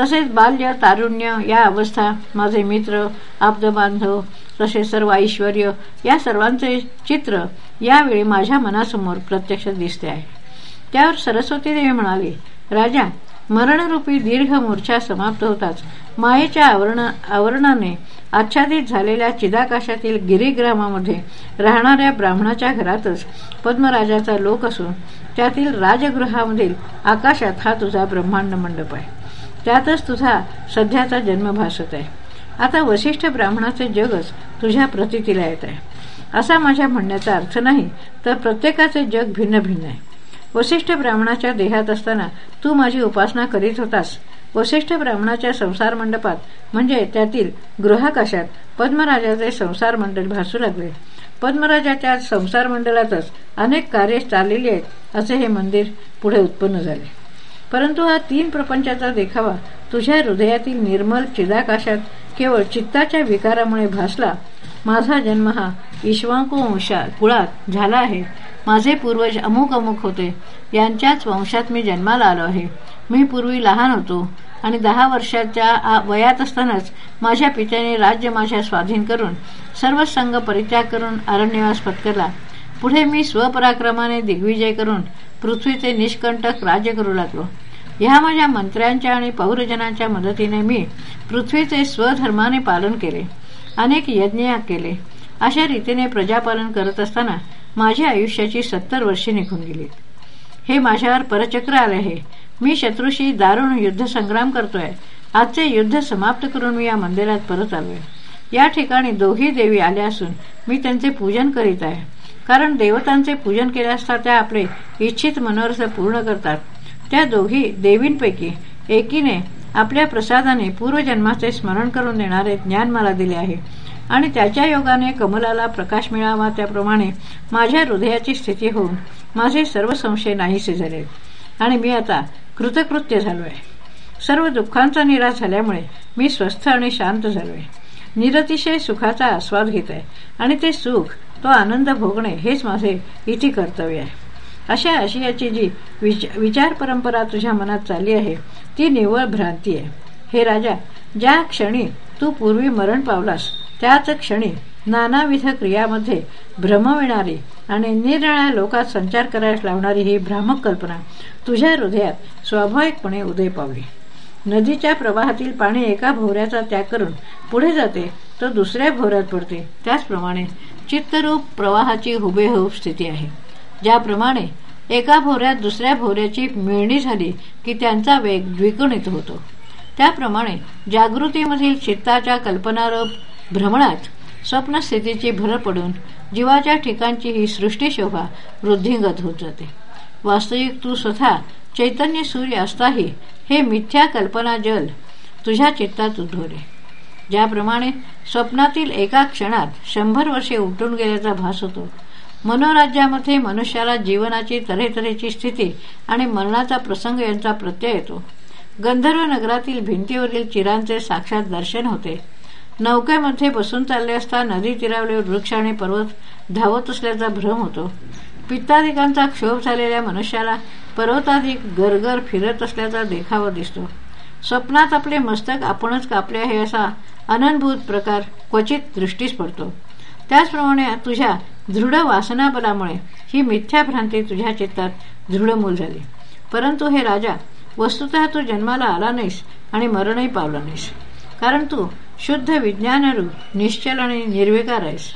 तसेच बाल्य तारुण्य या अवस्था माझे मित्र आब्दबांधव तसेच सर्व ऐश्वर या सर्वांचे चित्र यावेळी माझ्या मनासमोर प्रत्यक्ष दिसते आहे. त्यावर सरस्वती देवी म्हणाली राजा मरणरूपी दीर्घ मोर्चा समाप्त होताच. मायेच्या आवरण आवरणाने आच्छादित झालेल्या चिदाकाशातील गिरीग्रामामध्ये राहणाऱ्या ब्राह्मणाच्या घरातच पद्मराजाचा लोक असून त्यातील राजगृहामधील आकाशात हा तुझा ब्रह्मांड मंडप आहे. त्यातच तुझा सध्याचा जन्म भासत आहे. आता वशिष्ठ ब्राह्मणाचे जगच तुझ्या प्रतितीला येत आहे. असा माझ्या म्हणण्याचा अर्थ नाही तर प्रत्येकाचे जग भिन्न भिन्न आहे. वशिष्ठ ब्राह्मणाच्या देहात असताना तू माझी उपासना करीत होतास वशिष्ठ ब्राह्मणाच्या संसार मंडपात म्हणजे त्यातील गृहाकाशात पद्मराजाचे संसार मंडळ भासू लागले. पद्मराजाच्या संसार मंडळातच अनेक कार्य चाललेली आहेत असे हे मंदिर पुढे उत्पन्न झाले. परंतु हा तीन प्रपंचाचा देखावा तुझ्या हृदयातील निर्मल चिदाकाशात केवळ चित्ताच्या विकारामुळे भासला माझा जन्म हा ईश्वांकुवंशा कुळात झाला आहे. माझे पूर्वज अमुक अमुक होते. यांच्याच वंशात मी जन्माला आलो आहे. मी पूर्वी लहान होतो आणि दहा वर्षाच्या वयात असतानाच माझ्या पित्याने राज्य माझ्या स्वाधीन करून सर्व संघ परित्याग करून अरण्यवास पत्करला पुढे मी स्वपराक्रमाने दिग्विजय करून पृथ्वीचे निष्कंटक राज्य करू लागलो. ह्या माझ्या मंत्र्यांच्या आणि पौरजनांच्या मदतीने मी पृथ्वीचे स्वधर्माने पालन केले अनेक यज्ञ केले. अशा रीतीने प्रजापालन करत असताना माझ्या आयुष्याची सत्तर वर्षे निघून गेली. हे माझ्यावर परचक्र आले आहे. मी शत्रूशी दारुण युद्ध संग्राम करतोय. आजचे युद्ध समाप्त करून मी या मंदिरात परत आलोय. या ठिकाणी दोघी देवी आल्या असून मी त्यांचे पूजन करीत आहे. कारण देवतांचे पूजन केले असता त्या आपले इच्छित मनोरथ पूर्ण करतात. त्या दोघी देवींपैकी एकीने आपल्या प्रसादाने पूर्वजन्माचे स्मरण करून देणारे ज्ञान मला दिले आहे. आणि त्याच्या योगाने कमलाला प्रकाश मिळावा त्याप्रमाणे माझ्या हृदयाची स्थिती होऊन माझे सर्व संशय नाहीसे झाले. आणि मी आता कृतकृत्य झालो आहे सर्व दुःखांचा निराश झाल्यामुळे मी स्वस्थ आणि शांत झालो आहे निरतिशय सुखाचा आस्वाद घेत आहे आणि ते सुख तो आनंद भोगणे हेच माझे इथे कर्तव्य आहे. अशा आशियाची जी विच विचार परंपरा तुझ्या मनात चालली आहे ती निव्वळ भ्रांती आहे. हे राजा ज्या क्षणी तू पूर्वी मरण पावलास त्याच क्षणी नानाविध क्रियामध्ये भ्रमविणारी आणि निरनिळ्या लोकात संचार करायला लावणारी ही भ्रामक कल्पना तुझ्या हृदयात स्वाभाविकपणे उदय पावली. नदीच्या प्रवाहातील पाणी एका भोवऱ्याचा त्याग करून पुढे जाते तर दुसऱ्या भोवऱ्यात पडते. त्याचप्रमाणे चित्तरूप प्रवाहाची हुबेहूब स्थिती आहे. ज्याप्रमाणे एका भोवऱ्यात दुसऱ्या भोवऱ्याची मिळणी झाली की त्यांचा वेग द्विगुणित होतो. त्याप्रमाणे जागृतीमधील चित्ताच्या कल्पनारूप भ्रमणात स्वप्नस्थितीची भर पडून जीवाच्या ठिकाणची ही सृष्टी शोभा वृद्धिंगत होत जाते. वास्तविक तू स्वतः चैतन्य सूर्य असताही हे मिथ्या कल्पना जल तुझ्या चित्तात उद्भवले. ज्याप्रमाणे स्वप्नातील एका क्षणात शंभर वर्षे उठून गेल्याचा भास होतो. मनोराज्यामध्ये मनुष्याला जीवनाची तऱ्हेतऱ्हेची स्थिती आणि मरणाचा प्रसंग यांचा प्रत्यय येतो. गंधर्व नगरातील भिंतीवरील चिरांचे साक्षात दर्शन होते. नौकेमध्ये बसून चालले असता नदी तीरावले वृक्ष आणि पर्वत धावत असल्याचा भ्रम होतो. पित्ताधिकांचा क्षोभ झालेल्या मनुष्याला पर्वताधिक गरगर फिरत असल्याचा देखावा दिसतो. स्वप्नात आपले मस्तक आपणच कापले आहे असा अननभूत प्रकार क्वचित दृष्टीस पडतो. त्याचप्रमाणे तुझ्या दृढ वासनाबलामुळे ही मिथ्या भ्रांती तुझ्या चित्तात दृढमूल झाली. परंतु हे राजा वस्तुत तू जन्माला आला नाहीस आणि मरणही पावला नाहीस. कारण तू शुद्ध विज्ञानरूप निश्चल आणि निर्विकार आहेस.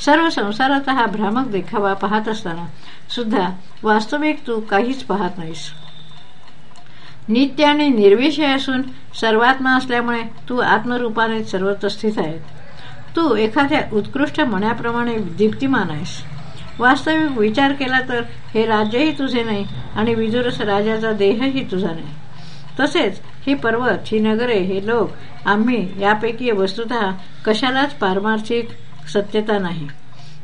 सर्व संसाराचा हा भ्रामक देखावा पाहत असताना सुद्धा वास्तविक तू काहीच पाहत नाहीस. नित्य आणि निर्विषय असून सर्वात्मा असल्यामुळे तू आत्मरूपाने सर्वत्र स्थित आहे तू एखाद्या उत्कृष्ट मण्याप्रमाणे दीप्तिमान आहेस. वास्तविक विचार केला तर हे राज्यही तुझे नाही आणि विदुरस राजाचा देहही तुझा नाही. तसेच ही पर्वत ही नगरे हे लोक आम्ही यापैकी वस्तुत कशालाच पारमार्थिक सत्यता नाही.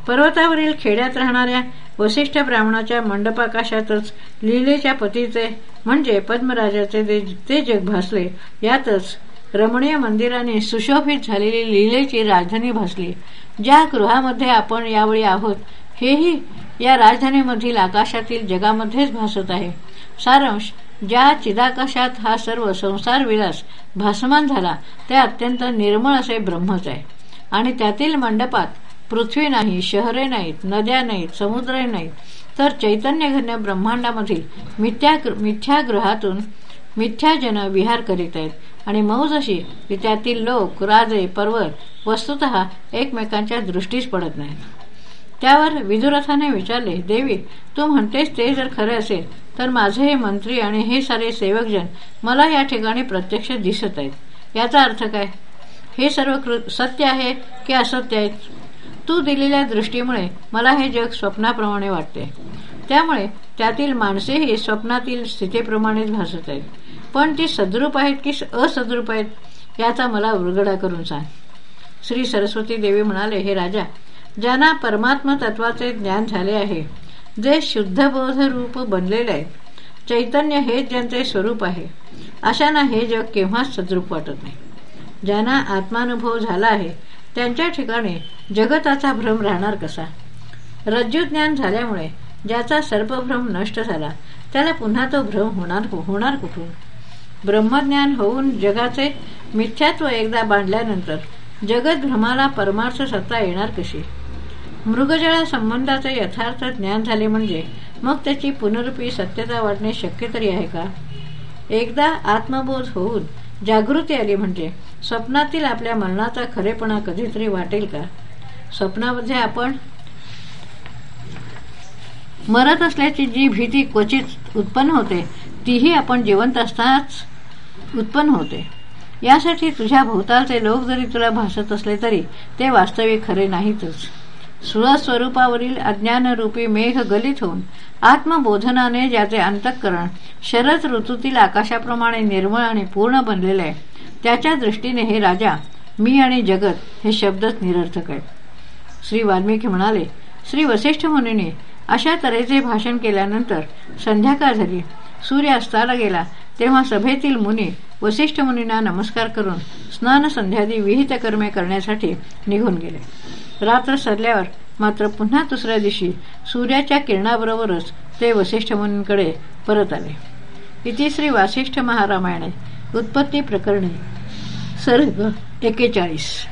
पर्वतावरील खेड्यात राहणाऱ्या वसिष्ठ ब्राह्मणाच्या मंडपाकाशातच लिलेच्या पतीचे म्हणजे पद्मराजाचे ते जग भासले यातच रमणीय मंदिराने सुशोभित झालेली लिलेची राजधानी भासली. ज्या गृहामध्ये आपण यावेळी आहोत हेही या राजधानीमधील आकाशातील जगामध्येच भासत आहे. सारांश ज्या चिदाकाशात हा सर्व संसार विलास भासमान झाला ते अत्यंत निर्मळ असे ब्रह्मच आहे. आणि त्यातील मंडपात पृथ्वी नाही शहरे नाहीत नद्या नाहीत समुद्र नाहीत तर चैतन्यघन्य ब्रह्मांडामधील मिथ्या मिथ्याग्रहातून मिथ्याजन विहार करीत आहेत. आणि मौज अशी की त्यातील लोक राजे पर्वत वस्तुत एकमेकांच्या दृष्टीस पडत नाहीत. त्यावर विदुरथाने विचारले देवी तू म्हणतेस ते जर खरे असेल तर माझे हे मंत्री आणि हे सारे सेवकजन मला या ठिकाणी प्रत्यक्ष दिसत आहेत. याचा अर्थ काय? हे सर्व सत्य आहे की असत्य आहे? तू दिलेल्या दृष्टीमुळे मला हे जग स्वप्नाप्रमाणे वाटते. त्यामुळे त्यातील माणसेही स्वप्नातील स्थितीप्रमाणेच भासत आहेत. पण ती सद्रूप आहेत की असद्रूप आहेत याचा मला उलगडा करून सांग. श्री सरस्वती देवी म्हणाले हे राजा ज्यांना परमात्म तत्वाचे ज्ञान झाले आहे जे शुद्धबोधरूप बनलेले आहे चैतन्य हेच ज्यांचे स्वरूप आहे. अशांना हे जग केव्हाच सद्रूप वाटत नाही. ज्यांना आत्मानुभव झाला आहे त्यांच्या ठिकाणी जगताचा भ्रम राहणार कसा? रज्जुज्ञान झाल्यामुळे ज्याचा सर्पभ्रम नष्ट झाला त्याला पुन्हा तो भ्रम होणार होणार कुठून? ब्रह्मज्ञान होऊन जगाचे मिथ्यात्व एकदा बांधल्यानंतर जगत भ्रमाला परमार्थ सत्ता येणार कशी? मृगजळा संबंधाचे यथार्थ ज्ञान झाले म्हणजे मग त्याची पुनरुपी सत्यता वाढणे शक्य तरी आहे का? एकदा आत्मबोध होऊन जागृती आली म्हणजे स्वप्नातील आपल्या मरणाचा खरेपणा कधीतरी वाटेल का? स्वप्नामध्ये आपण मरत असल्याची जी भीती क्वचित उत्पन्न होते तीही आपण जिवंत असतानाच उत्पन्न होते. यासाठी तुझ्या भोवतालचे लोक जरी तुला भासत असले तरी ते वास्तविक खरे नाहीतच. सुळस्वरूपावरील अज्ञानरूपी मेघ गलित होऊन आत्मबोधनाने ज्याचे अंतःकरण शरद ऋतूतील आकाशाप्रमाणे निर्मळ आणि पूर्ण बनलेले आहे त्याच्या दृष्टीने हे राजा मी आणि जगत हे शब्दच निरर्थक आहे श्री वाल्मिकी म्हणाले श्री वसिष्ठ मुनीने अशा तऱ्हेचे भाषण केल्यानंतर संध्याकाळ झाली. सूर्य अस्ताला गेला. तेव्हा सभेतील मुनी वसिष्ठ मुनींना नमस्कार करून स्नान संध्यादी विहित कर्मे करण्यासाठी निघून गेले. रात्र सरल्यावर मात्र पुन्हा दुसऱ्या दिवशी सूर्याच्या किरणाबरोबरच ते वसिष्ठ मुनींकडे परत आले. इथे श्री वासिष्ठ महारामायणे उत्पत्ती प्रकरणे सर्ग एकेचाळीस.